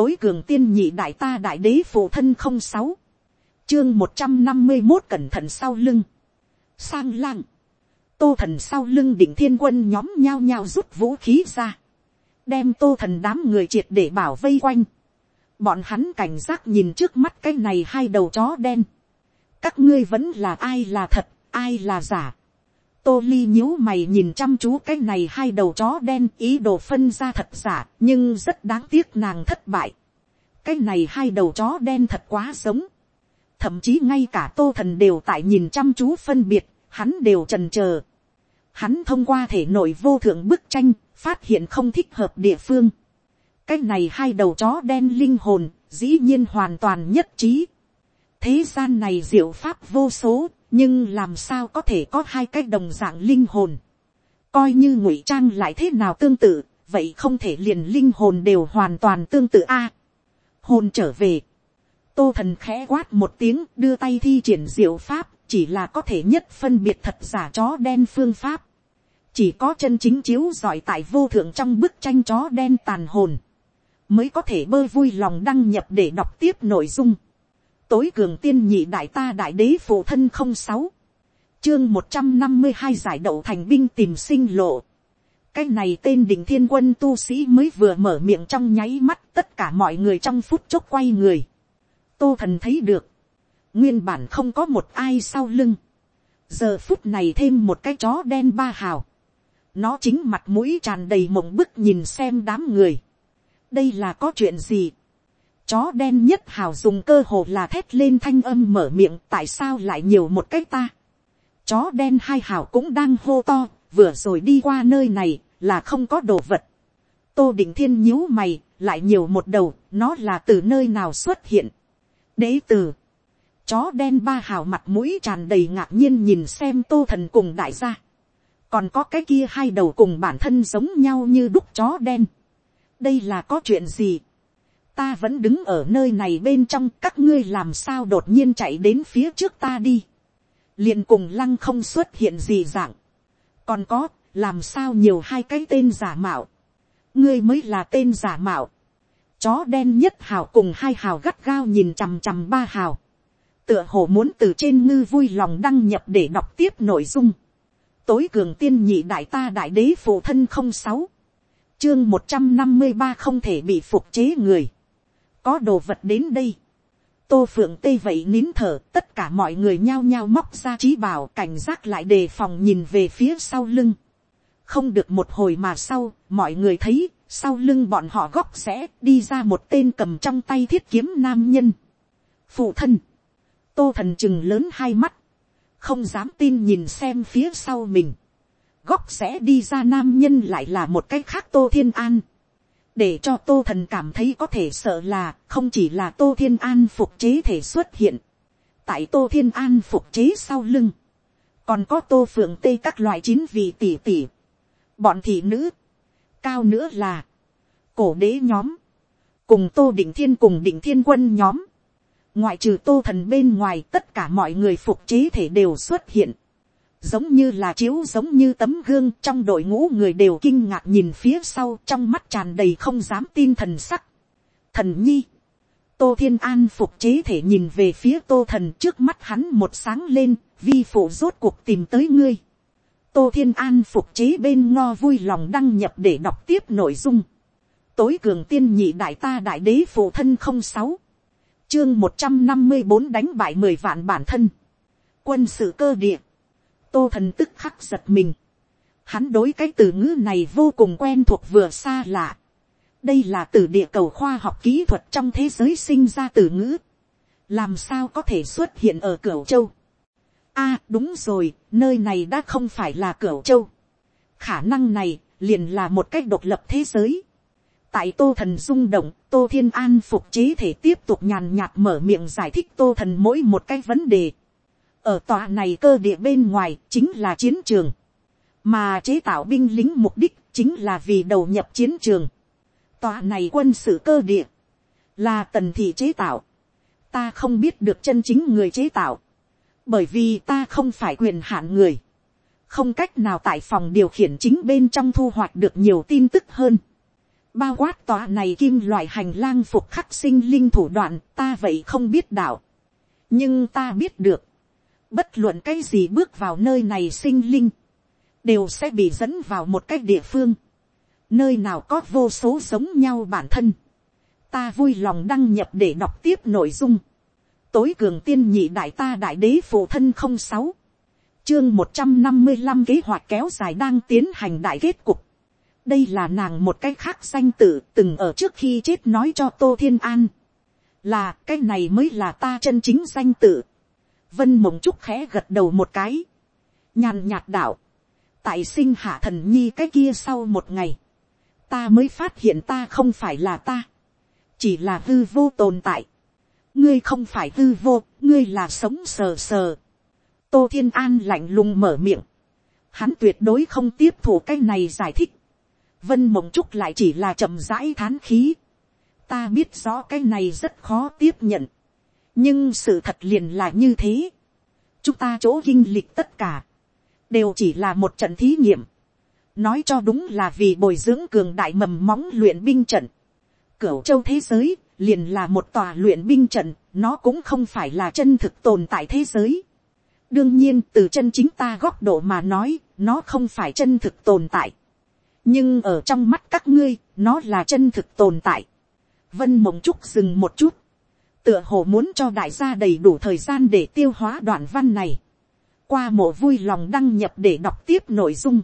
tối cường tiên nhị đại ta đại đế phụ thân không sáu, chương một trăm năm mươi một cẩn thận sau lưng, sang lang, tô thần sau lưng đỉnh thiên quân nhóm nhao nhao rút vũ khí ra, đem tô thần đám người triệt để bảo vây quanh, bọn hắn cảnh giác nhìn trước mắt cái này hai đầu chó đen, các ngươi vẫn là ai là thật, ai là giả, tô ly nhíu mày nhìn chăm chú cái này hai đầu chó đen, ý đồ phân ra thật giả, nhưng rất đáng tiếc nàng thất bại. Cái này hai đầu chó đen thật quá giống. Thậm chí ngay cả tô thần đều tại nhìn chăm chú phân biệt, hắn đều trần chờ hắn thông qua thể nội vô thượng bức tranh, phát hiện không thích hợp địa phương. Cái này hai đầu chó đen linh hồn, dĩ nhiên hoàn toàn nhất trí. Thế gian này diệu pháp vô số nhưng làm sao có thể có hai cái đồng dạng linh hồn, coi như ngụy trang lại thế nào tương tự, vậy không thể liền linh hồn đều hoàn toàn tương tự a. hồn trở về, tô thần khẽ quát một tiếng đưa tay thi triển diệu pháp, chỉ là có thể nhất phân biệt thật giả chó đen phương pháp, chỉ có chân chính chiếu giỏi tại vô thượng trong bức tranh chó đen tàn hồn, mới có thể bơi vui lòng đăng nhập để đọc tiếp nội dung tối cường tiên nhị đại ta đại đế phụ thân không sáu. Chương một trăm năm mươi hai giải đậu thành binh tìm sinh lộ. Cái này tên đỉnh thiên quân tu sĩ mới vừa mở miệng trong nháy mắt tất cả mọi người trong phút chốc quay người. Tô thần thấy được. Nguyên bản không có một ai sau lưng. Giờ phút này thêm một cái chó đen ba hào. Nó chính mặt mũi tràn đầy mộng bức nhìn xem đám người. Đây là có chuyện gì? Chó đen nhất hào dùng cơ hồ là thét lên thanh âm mở miệng tại sao lại nhiều một cách ta. Chó đen hai hào cũng đang hô to, vừa rồi đi qua nơi này là không có đồ vật. Tô định thiên nhíu mày, lại nhiều một đầu, nó là từ nơi nào xuất hiện. Đế từ. Chó đen ba hào mặt mũi tràn đầy ngạc nhiên nhìn xem tô thần cùng đại gia. Còn có cái kia hai đầu cùng bản thân giống nhau như đúc chó đen. Đây là có chuyện gì? Ta vẫn đứng ở nơi này bên trong các ngươi làm sao đột nhiên chạy đến phía trước ta đi. liền cùng lăng không xuất hiện gì dạng. còn có, làm sao nhiều hai cái tên giả mạo. ngươi mới là tên giả mạo. chó đen nhất hào cùng hai hào gắt gao nhìn chằm chằm ba hào. tựa hồ muốn từ trên ngư vui lòng đăng nhập để đọc tiếp nội dung. tối cường tiên nhị đại ta đại đế phụ thân không sáu chương một trăm năm mươi ba không thể bị phục chế người có đồ vật đến đây. tô phượng tây vậy nín thở tất cả mọi người nhao nhao móc ra trí bảo cảnh giác lại đề phòng nhìn về phía sau lưng. không được một hồi mà sau mọi người thấy sau lưng bọn họ góc sẽ đi ra một tên cầm trong tay thiết kiếm nam nhân. phụ thân, tô thần chừng lớn hai mắt, không dám tin nhìn xem phía sau mình. góc sẽ đi ra nam nhân lại là một cái khác tô thiên an để cho tô thần cảm thấy có thể sợ là không chỉ là tô thiên an phục chế thể xuất hiện, tại tô thiên an phục chế sau lưng, còn có tô phượng tê các loại chín vị tỷ tỷ, bọn thị nữ, cao nữa là, cổ đế nhóm, cùng tô định thiên cùng định thiên quân nhóm, ngoại trừ tô thần bên ngoài tất cả mọi người phục chế thể đều xuất hiện, giống như là chiếu giống như tấm gương trong đội ngũ người đều kinh ngạc nhìn phía sau trong mắt tràn đầy không dám tin thần sắc. Thần nhi, tô thiên an phục chế thể nhìn về phía tô thần trước mắt hắn một sáng lên, vi phụ rốt cuộc tìm tới ngươi. tô thiên an phục chế bên ngo vui lòng đăng nhập để đọc tiếp nội dung. tối cường tiên nhị đại ta đại đế phụ thân không sáu, chương một trăm năm mươi bốn đánh bại mười vạn bản thân. quân sự cơ địa tô thần tức khắc giật mình. Hắn đối cái từ ngữ này vô cùng quen thuộc vừa xa lạ. đây là từ địa cầu khoa học kỹ thuật trong thế giới sinh ra từ ngữ. làm sao có thể xuất hiện ở cửa châu. a đúng rồi, nơi này đã không phải là cửa châu. khả năng này liền là một cách độc lập thế giới. tại tô thần rung động, tô thiên an phục chế thể tiếp tục nhàn nhạt mở miệng giải thích tô thần mỗi một cái vấn đề ở tòa này cơ địa bên ngoài chính là chiến trường, mà chế tạo binh lính mục đích chính là vì đầu nhập chiến trường. Tòa này quân sự cơ địa, là tần thị chế tạo, ta không biết được chân chính người chế tạo, bởi vì ta không phải quyền hạn người, không cách nào tại phòng điều khiển chính bên trong thu hoạch được nhiều tin tức hơn. bao quát tòa này kim loại hành lang phục khắc sinh linh thủ đoạn ta vậy không biết đạo. nhưng ta biết được, bất luận cái gì bước vào nơi này sinh linh, đều sẽ bị dẫn vào một cái địa phương, nơi nào có vô số giống nhau bản thân. ta vui lòng đăng nhập để đọc tiếp nội dung. tối cường tiên nhị đại ta đại đế phụ thân không sáu, chương một trăm năm mươi năm kế hoạch kéo dài đang tiến hành đại kết cục đây là nàng một cái khác danh tử từng ở trước khi chết nói cho tô thiên an. là cái này mới là ta chân chính danh tử vân mộng trúc khẽ gật đầu một cái. nhàn nhạt đạo. tại sinh hạ thần nhi cái kia sau một ngày. ta mới phát hiện ta không phải là ta. chỉ là hư vô tồn tại. ngươi không phải hư vô, ngươi là sống sờ sờ. tô thiên an lạnh lùng mở miệng. hắn tuyệt đối không tiếp thủ cái này giải thích Vân mộng trúc lại chỉ là chậm rãi thán khí. Ta biết rõ cái này rất khó tiếp nhận. Nhưng sự thật liền là như thế. Chúng ta chỗ kinh lịch tất cả. Đều chỉ là một trận thí nghiệm. Nói cho đúng là vì bồi dưỡng cường đại mầm móng luyện binh trận. Cửu châu thế giới liền là một tòa luyện binh trận. Nó cũng không phải là chân thực tồn tại thế giới. Đương nhiên từ chân chính ta góc độ mà nói, nó không phải chân thực tồn tại nhưng ở trong mắt các ngươi, nó là chân thực tồn tại. vân mộng trúc dừng một chút, tựa hồ muốn cho đại gia đầy đủ thời gian để tiêu hóa đoạn văn này, qua mộ vui lòng đăng nhập để đọc tiếp nội dung.